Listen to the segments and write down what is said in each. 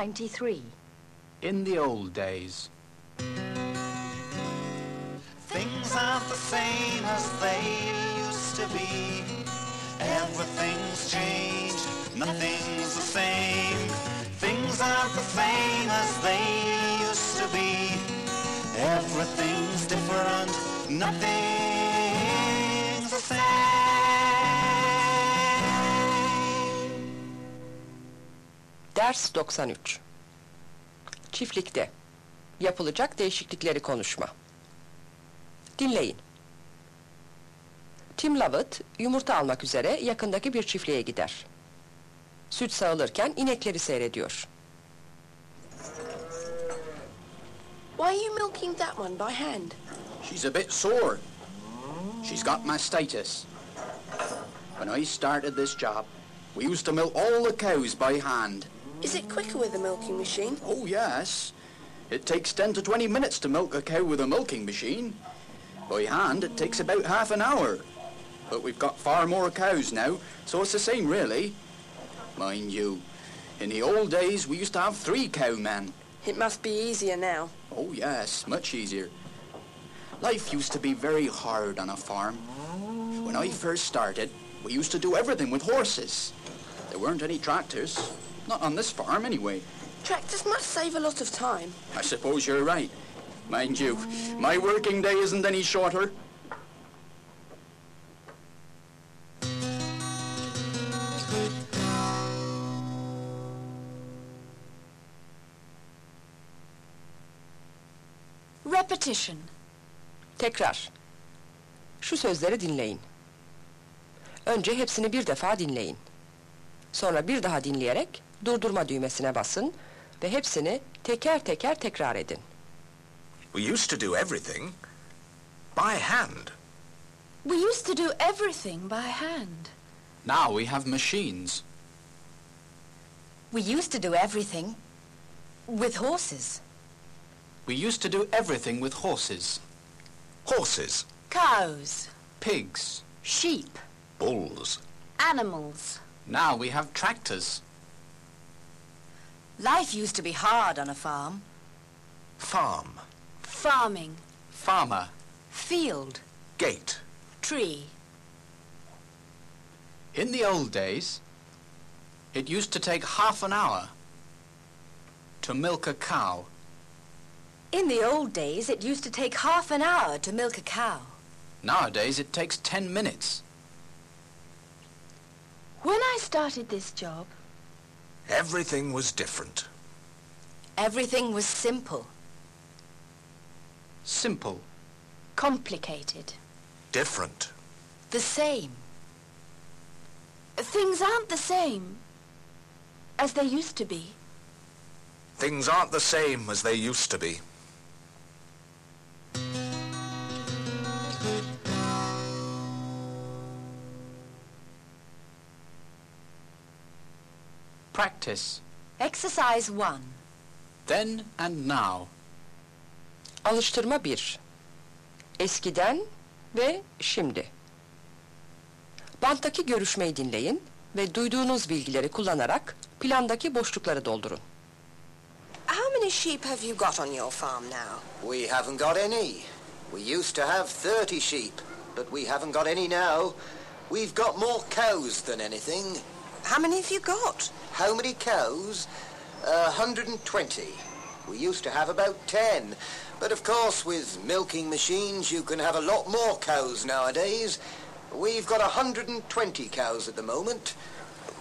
93. In the old days. Things aren't the same as they used to be. Everything's changed, nothing's the same. Things aren't the same as they used to be. Everything's different, nothing's Ders 93 Çiftlikte Yapılacak değişiklikleri konuşma Dinleyin Tim Lovett yumurta almak üzere yakındaki bir çiftliğe gider. Süt sağılırken inekleri seyrediyor. Why are you milking that one by hand? She's a bit sore. She's got mastitis. When I started this job, we used to milk all the cows by hand. Is it quicker with a milking machine? Oh, yes. It takes 10 to 20 minutes to milk a cow with a milking machine. By hand, it takes about half an hour. But we've got far more cows now, so it's the same, really. Mind you, in the old days, we used to have three cowmen. It must be easier now. Oh, yes, much easier. Life used to be very hard on a farm. When I first started, we used to do everything with horses. There weren't any tractors. Not on this farm, anyway. Tractors must save a lot of time. I suppose you're right. Mind you, my working day isn't any shorter. Repetition. Tekrar. Şu sözleri dinleyin. Önce hepsini bir defa dinleyin. Sonra bir daha dinleyerek durdurma düğmesine basın ve hepsini teker teker tekrar edin. We used to do everything by hand. We used to do everything by hand. Now we have machines. We used to do everything with horses. We used to do everything with horses, Horses, Cows. pigs. Sheep. bulls, Animals. Now we have tractors. Life used to be hard on a farm. farm, Farming. Farmer. Field. gate, Tree. In the old days, it used to take half an hour to milk a cow. In the old days, it used to take half an hour to milk a cow. Nowadays, it takes 10 minutes. When I started this job, everything was different. everything was simple, Simple. complicated, Different. the same. Things aren't the same as they used to be. Things aren't the same as they used to be. Practice. Exercise 1. Then and now. Alıştırma 1. Eskiden ve şimdi. Banttaki görüşmeyi dinleyin ve duyduğunuz bilgileri kullanarak plandaki boşlukları doldurun. How many sheep have you got on your farm now? We haven't got any. We used to have 30 sheep, but we haven't got any now. We've got more cows than anything. How many have you got? How many cows? A 120. We used to have about 10. But of course, with milking machines, you can have a lot more cows nowadays. We've got 120 cows at the moment.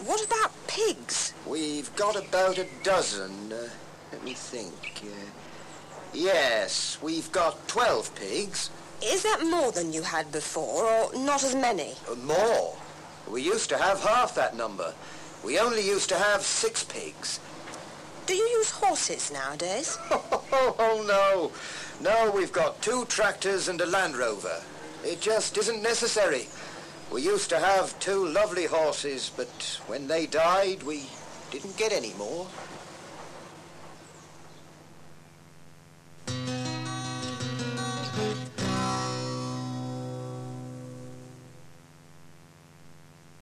What about pigs? We've got about a dozen. Uh, let me think. Uh, yes, we've got 12 pigs. Is that more than you had before, or not as many? Uh, More. We used to have half that number. We only used to have six pigs. Do you use horses nowadays? Oh, no. No, we've got two tractors and a Land Rover. It just isn't necessary. We used to have two lovely horses, but when they died, we didn't get any more.